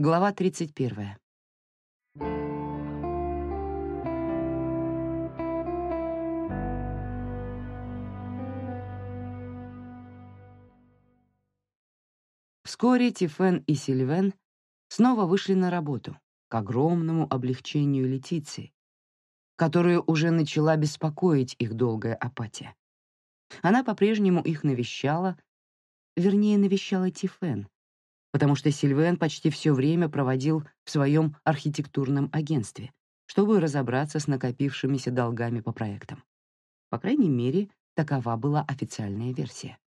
Глава 31. Вскоре Тифен и Сильвен снова вышли на работу, к огромному облегчению Летиции, которую уже начала беспокоить их долгая апатия. Она по-прежнему их навещала, вернее, навещала Тифен, потому что Сильвен почти все время проводил в своем архитектурном агентстве, чтобы разобраться с накопившимися долгами по проектам. По крайней мере, такова была официальная версия.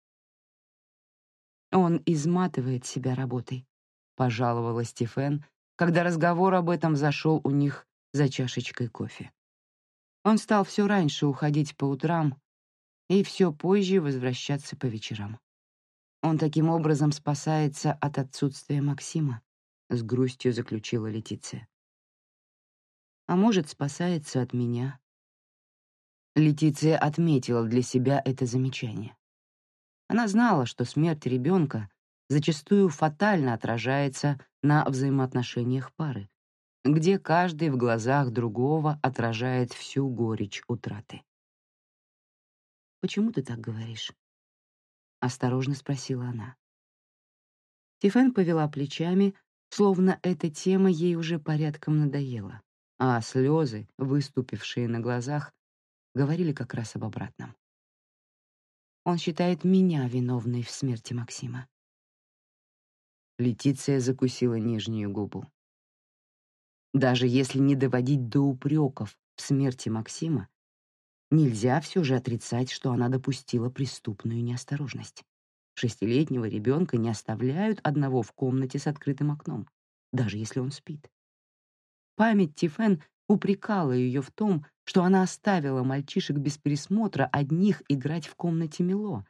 «Он изматывает себя работой», — пожаловала Стефен, когда разговор об этом зашел у них за чашечкой кофе. Он стал все раньше уходить по утрам и все позже возвращаться по вечерам. Он таким образом спасается от отсутствия Максима, с грустью заключила Летиция. А может, спасается от меня. Летиция отметила для себя это замечание. Она знала, что смерть ребенка зачастую фатально отражается на взаимоотношениях пары, где каждый в глазах другого отражает всю горечь утраты. «Почему ты так говоришь?» — осторожно спросила она. Тифен повела плечами, словно эта тема ей уже порядком надоела, а слезы, выступившие на глазах, говорили как раз об обратном. Он считает меня виновной в смерти Максима. Летиция закусила нижнюю губу. Даже если не доводить до упреков в смерти Максима, Нельзя все же отрицать, что она допустила преступную неосторожность. Шестилетнего ребенка не оставляют одного в комнате с открытым окном, даже если он спит. Память Тифен упрекала ее в том, что она оставила мальчишек без присмотра одних играть в комнате Мило,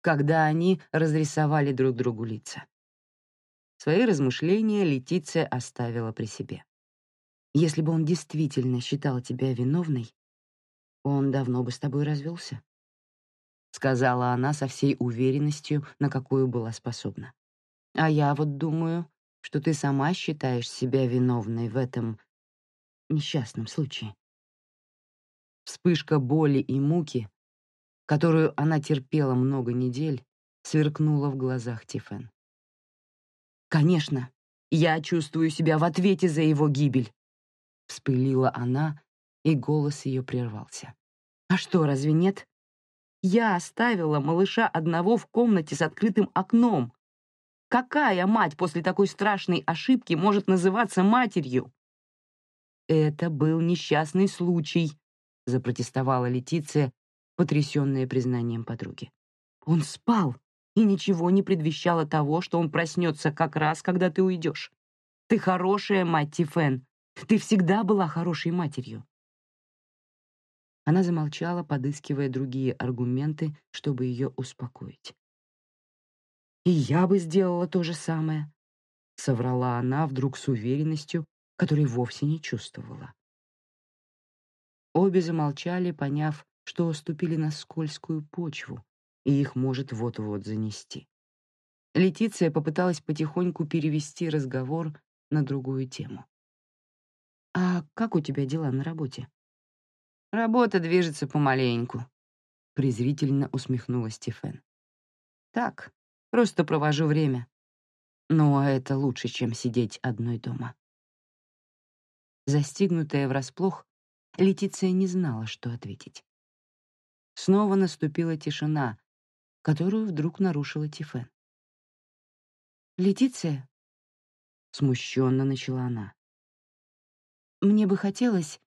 когда они разрисовали друг другу лица. Свои размышления Летиция оставила при себе. Если бы он действительно считал тебя виновной, он давно бы с тобой развелся», — сказала она со всей уверенностью, на какую была способна. «А я вот думаю, что ты сама считаешь себя виновной в этом несчастном случае». Вспышка боли и муки, которую она терпела много недель, сверкнула в глазах Тифен. «Конечно, я чувствую себя в ответе за его гибель», — вспылила она, и голос ее прервался. «А что, разве нет? Я оставила малыша одного в комнате с открытым окном. Какая мать после такой страшной ошибки может называться матерью?» «Это был несчастный случай», — запротестовала Летиция, потрясенная признанием подруги. «Он спал, и ничего не предвещало того, что он проснется как раз, когда ты уйдешь. Ты хорошая мать, Тифен. Ты всегда была хорошей матерью. Она замолчала, подыскивая другие аргументы, чтобы ее успокоить. «И я бы сделала то же самое», — соврала она вдруг с уверенностью, которой вовсе не чувствовала. Обе замолчали, поняв, что ступили на скользкую почву, и их может вот-вот занести. Летиция попыталась потихоньку перевести разговор на другую тему. «А как у тебя дела на работе?» Работа движется помаленьку, презрительно усмехнулась Стефен. Так, просто провожу время. Но это лучше, чем сидеть одной дома. Застигнутая врасплох, Летиция не знала, что ответить. Снова наступила тишина, которую вдруг нарушила Тифен. «Летиция?» — смущенно начала она. «Мне бы хотелось...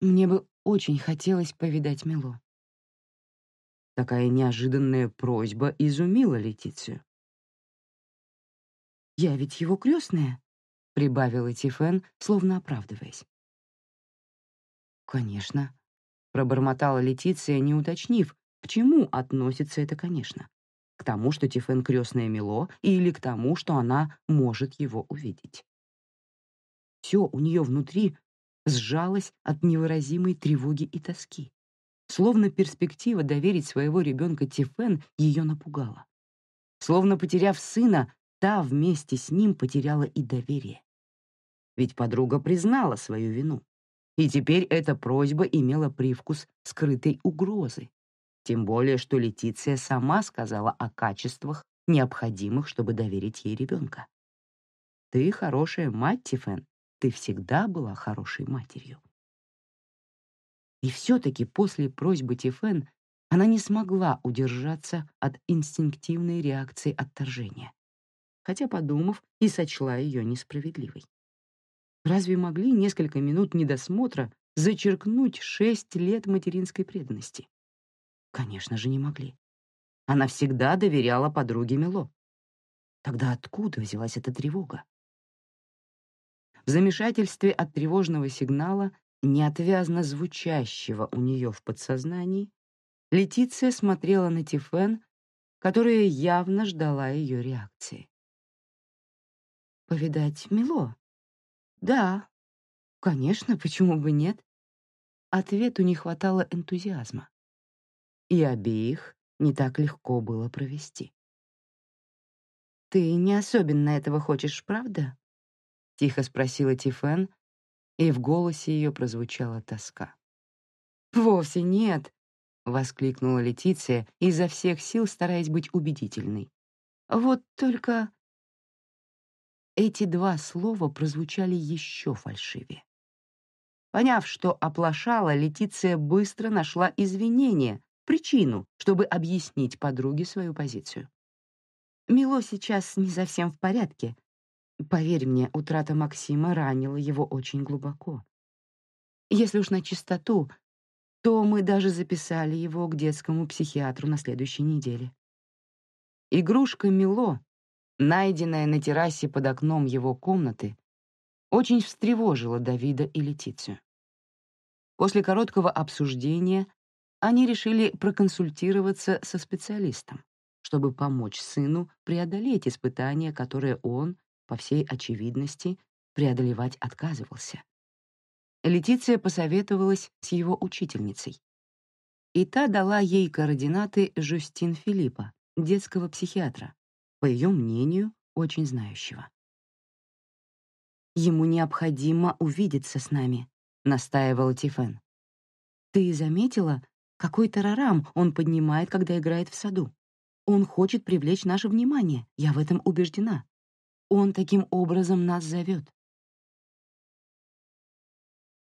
Мне бы очень хотелось повидать Мило. Такая неожиданная просьба изумила Летицию. «Я ведь его крестная», — прибавила Тифен, словно оправдываясь. «Конечно», — пробормотала Летиция, не уточнив, к чему относится это «конечно». К тому, что Тифен крестная Мило, или к тому, что она может его увидеть. Все у нее внутри сжалась от невыразимой тревоги и тоски. Словно перспектива доверить своего ребенка Тифен ее напугала. Словно потеряв сына, та вместе с ним потеряла и доверие. Ведь подруга признала свою вину. И теперь эта просьба имела привкус скрытой угрозы. Тем более, что Летиция сама сказала о качествах, необходимых, чтобы доверить ей ребенка. «Ты хорошая мать, Тифен. Ты всегда была хорошей матерью». И все-таки после просьбы Тифен она не смогла удержаться от инстинктивной реакции отторжения, хотя, подумав, и сочла ее несправедливой. Разве могли несколько минут недосмотра зачеркнуть шесть лет материнской преданности? Конечно же, не могли. Она всегда доверяла подруге Мело. Тогда откуда взялась эта тревога? Замешательстве от тревожного сигнала, неотвязно звучащего у нее в подсознании, Летиция смотрела на Тифен, которая явно ждала ее реакции. «Повидать Мило?» Да, конечно, почему бы нет? Ответу не хватало энтузиазма. И обеих не так легко было провести. «Ты не особенно этого хочешь, правда?» — тихо спросила Тифен, и в голосе ее прозвучала тоска. «Вовсе нет!» — воскликнула Летиция, изо всех сил стараясь быть убедительной. «Вот только эти два слова прозвучали еще фальшивее. Поняв, что оплошала, Летиция быстро нашла извинение, причину, чтобы объяснить подруге свою позицию. Мило сейчас не совсем в порядке. Поверь мне, утрата Максима ранила его очень глубоко. Если уж на чистоту, то мы даже записали его к детскому психиатру на следующей неделе. Игрушка Мило найденная на террасе под окном его комнаты, очень встревожила Давида и Летицию. После короткого обсуждения они решили проконсультироваться со специалистом, чтобы помочь сыну преодолеть испытания, которые он, по всей очевидности, преодолевать отказывался. Летиция посоветовалась с его учительницей, и та дала ей координаты Жюстин Филиппа, детского психиатра, по ее мнению, очень знающего. «Ему необходимо увидеться с нами», — настаивала Тифен. «Ты заметила, какой тарарам он поднимает, когда играет в саду? Он хочет привлечь наше внимание, я в этом убеждена. Он таким образом нас зовет».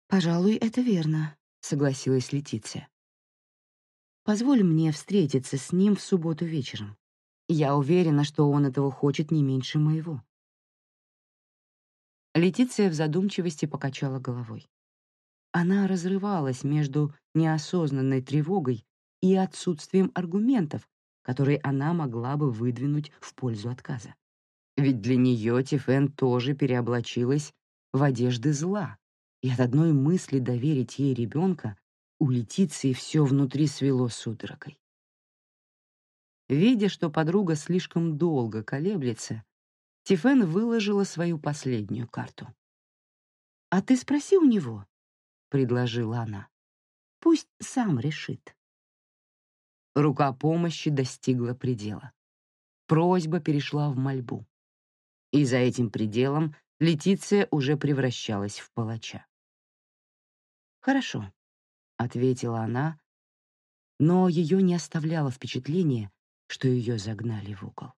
«Пожалуй, это верно», — согласилась Летиция. «Позволь мне встретиться с ним в субботу вечером. Я уверена, что он этого хочет не меньше моего. Летиция в задумчивости покачала головой. Она разрывалась между неосознанной тревогой и отсутствием аргументов, которые она могла бы выдвинуть в пользу отказа. Ведь для нее Тифен тоже переоблачилась в одежды зла, и от одной мысли доверить ей ребенка у Летиции все внутри свело судорогой. Видя, что подруга слишком долго колеблется, Тифен выложила свою последнюю карту. «А ты спроси у него», — предложила она. «Пусть сам решит». Рука помощи достигла предела. Просьба перешла в мольбу. И за этим пределом Летиция уже превращалась в палача. «Хорошо», — ответила она, но ее не оставляло впечатление, что ее загнали в угол.